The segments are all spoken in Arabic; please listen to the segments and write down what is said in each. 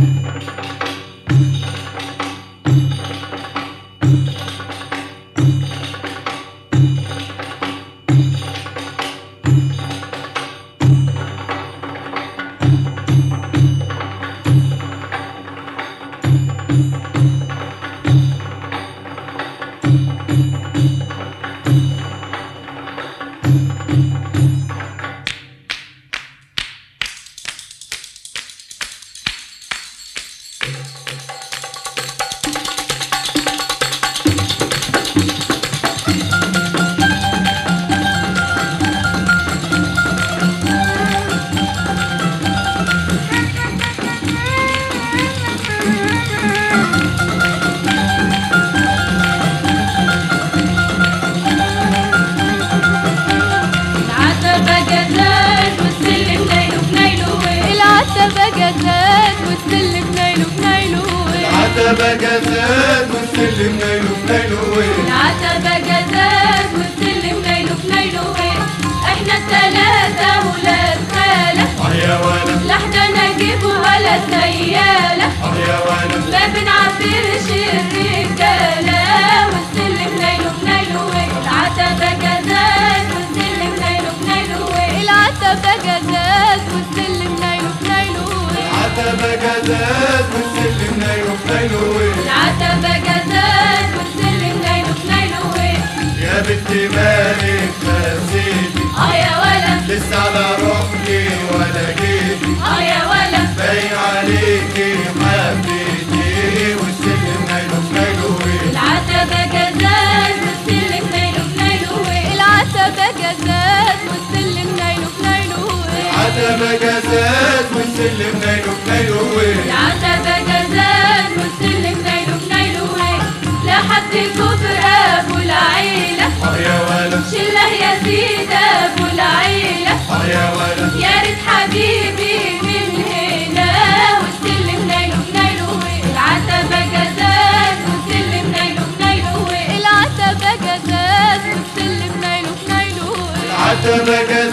العتبة العتبة جزات والسلم نايله بنايله العتبة جزات والسلم نايله بنايله إحنا التلاتة ولاد خالة آه يا ولد لا إحنا نجيب ولا سيالة آه يا ولد ما بنعبرش الرجالة. والسلم نايله بنايله العتبة جزات والسلم نايله بنايله العتبة جزات والسلم نايله بنايله العتبة جزات بنت مالك نسيتي آه يا ولد. لسه على روحي ولا جيتي آه يا ولد. باين عليكي حبيتي والسلم نايله بنايله العتبة جزات والسلم نايله بنايله العتبة والسلم العتبة جزات والسلم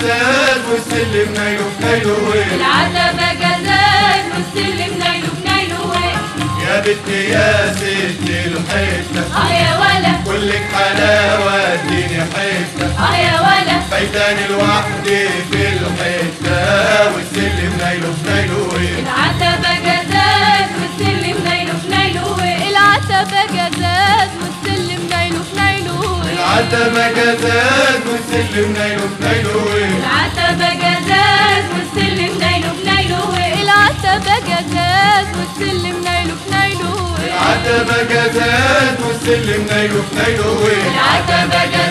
جزات والسلم نايله بنايله العتبة جزات والسلم نايله بنايله يا بنت يا ست الحتة آه يا ولا. كلك حلاوة اديني حتة آه يا ولا. فايتاني لوحدي في العتبة جزات والسلم نايله بنايله العتبة جزات والسلم نايله بنايله العتبة جزات والسلم نايله بنايله العتبة جزات والسلم نايله بنايله العتبة جزات